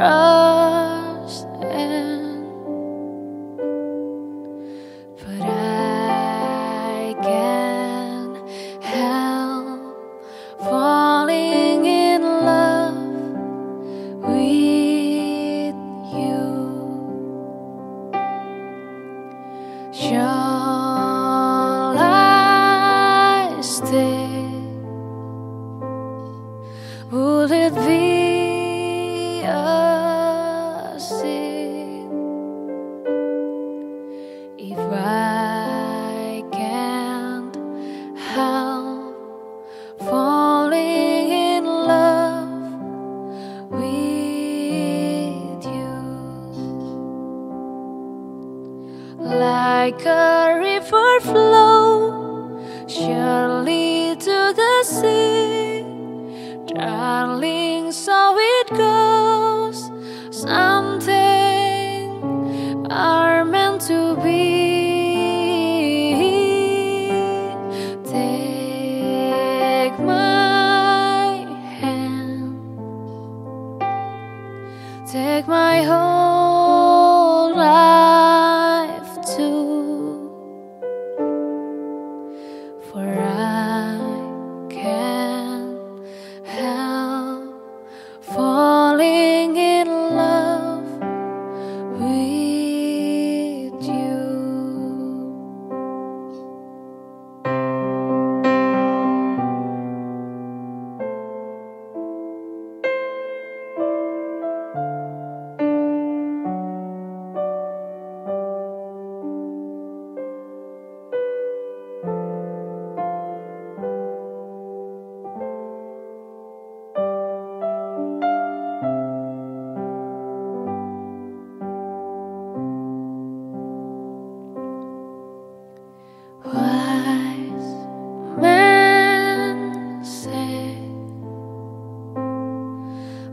trust. But I can't help falling in love with you. Sure. Like a river flow surely to the sea, darling. So it goes. Something are meant to be. Take my hand, take my whole for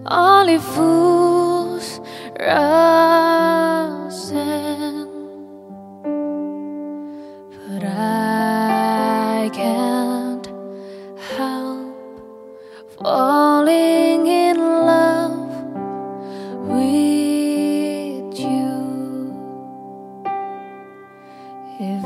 only fools rush in, but I can't help falling in love with you. If